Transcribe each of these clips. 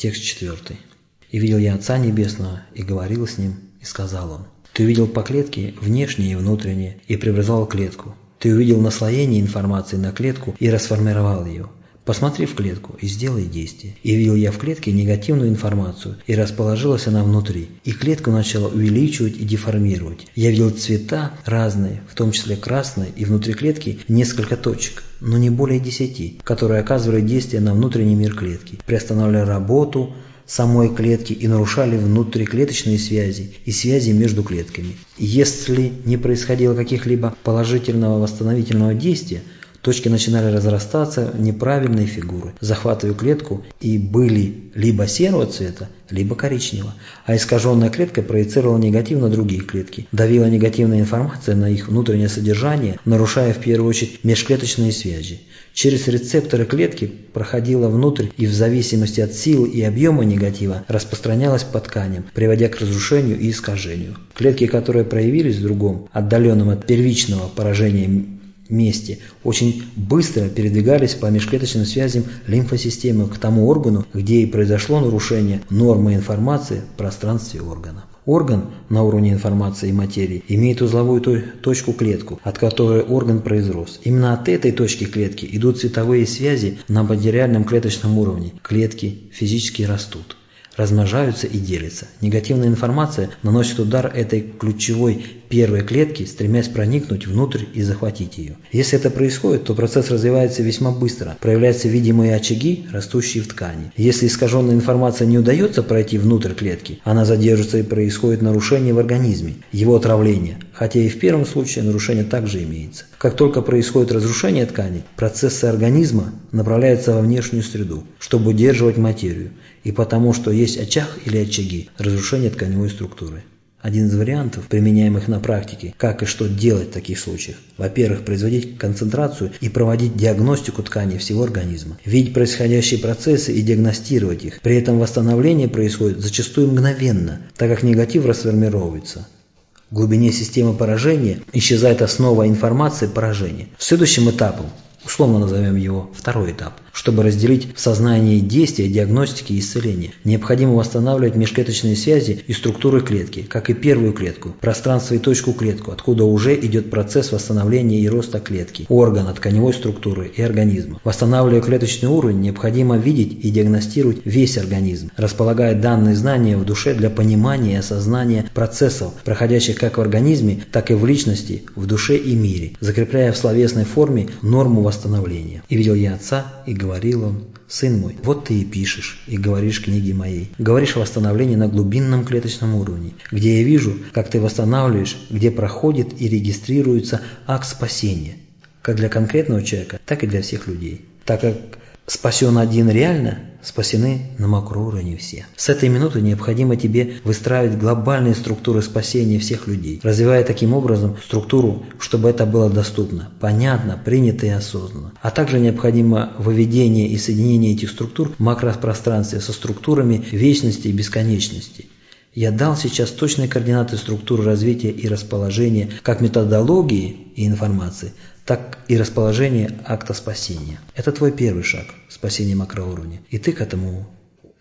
Текст четвертый. «И видел я Отца Небесного, и говорил с Ним, и сказал Он, «Ты увидел по клетке внешнее и внутреннее, и преобразовал клетку. Ты увидел наслоение информации на клетку и расформировал ее. Посмотри в клетку и сделай действие. И видел я в клетке негативную информацию, и расположилась она внутри. И клетку начала увеличивать и деформировать. Я видел цвета разные, в том числе красные, и внутри клетки несколько точек, но не более десяти, которые оказывали действие на внутренний мир клетки, приостанавливая работу, самой клетки и нарушали внутриклеточные связи и связи между клетками. Если не происходило каких-либо положительного восстановительного действия, Точки начинали разрастаться в неправильные фигуры, захватывая клетку и были либо серого цвета, либо коричневого, а искаженная клетка проецировала негатив на другие клетки, давила негативная информация на их внутреннее содержание, нарушая в первую очередь межклеточные связи. Через рецепторы клетки проходила внутрь и в зависимости от силы и объема негатива распространялась по тканям, приводя к разрушению и искажению. Клетки, которые проявились в другом, отдаленном от первичного поражения месте очень быстро передвигались по межклеточным связям лимфосистемы к тому органу, где и произошло нарушение нормы информации в пространстве органа. Орган на уровне информации и материи имеет узловую точку клетку, от которой орган произрос. Именно от этой точки клетки идут цветовые связи на материальном клеточном уровне. Клетки физически растут размножаются и делятся. Негативная информация наносит удар этой ключевой первой клетки, стремясь проникнуть внутрь и захватить ее. Если это происходит, то процесс развивается весьма быстро, проявляются видимые очаги, растущие в ткани. Если искаженная информация не удается пройти внутрь клетки, она задержится и происходит нарушение в организме, его отравление, хотя и в первом случае нарушение также имеется. Как только происходит разрушение ткани, процессы организма направляются во внешнюю среду, чтобы удерживать материю, и потому что есть очаг или очаги разрушения тканевой структуры. Один из вариантов, применяемых на практике, как и что делать в таких случаях. Во-первых, производить концентрацию и проводить диагностику тканей всего организма. Видеть происходящие процессы и диагностировать их. При этом восстановление происходит зачастую мгновенно, так как негатив расформировывается. В глубине системы поражения исчезает основа информации поражения. Следующим этапом условно назовем его второй этап, чтобы разделить в сознании действия, диагностики и исцеления. Необходимо восстанавливать межклеточные связи и структуры клетки, как и первую клетку, пространство и точку клетку, откуда уже идет процесс восстановления и роста клетки, органа, тканевой структуры и организма. Восстанавливая клеточный уровень, необходимо видеть и диагностировать весь организм, располагая данные знания в душе для понимания и осознания процессов, проходящих как в организме, так и в личности, в душе и мире, закрепляя в словесной форме норму восстановления. И видел я отца, и говорил он, «Сын мой, вот ты и пишешь, и говоришь книги моей. Говоришь о восстановлении на глубинном клеточном уровне, где я вижу, как ты восстанавливаешь, где проходит и регистрируется акт спасения, как для конкретного человека, так и для всех людей. Так как спасен один реально, спасены на макроуровне все. С этой минуты необходимо тебе выстраивать глобальные структуры спасения всех людей, развивая таким образом структуру, чтобы это было доступно, понятно, принято и осознанно. А также необходимо выведение и соединение этих структур в макропространстве со структурами вечности и бесконечности. Я дал сейчас точные координаты структуры развития и расположения как методологии и информации, так и расположение акта спасения. Это твой первый шаг – спасение макроуровня. И ты к этому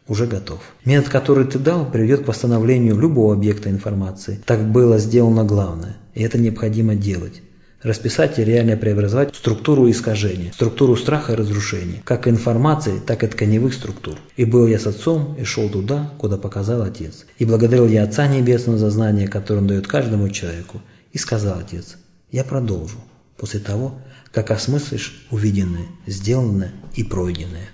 уже готов. Метод, который ты дал, приведет к восстановлению любого объекта информации. Так было сделано главное, и это необходимо делать. Расписать и реально преобразовать структуру искажения, структуру страха и разрушения, как информации, так и тканевых структур. И был я с отцом, и шел туда, куда показал отец. И благодарил я Отца Небесного за знание, которое он дает каждому человеку. И сказал отец, я продолжу после того, как осмыслишь увиденное, сделанное и пройденное.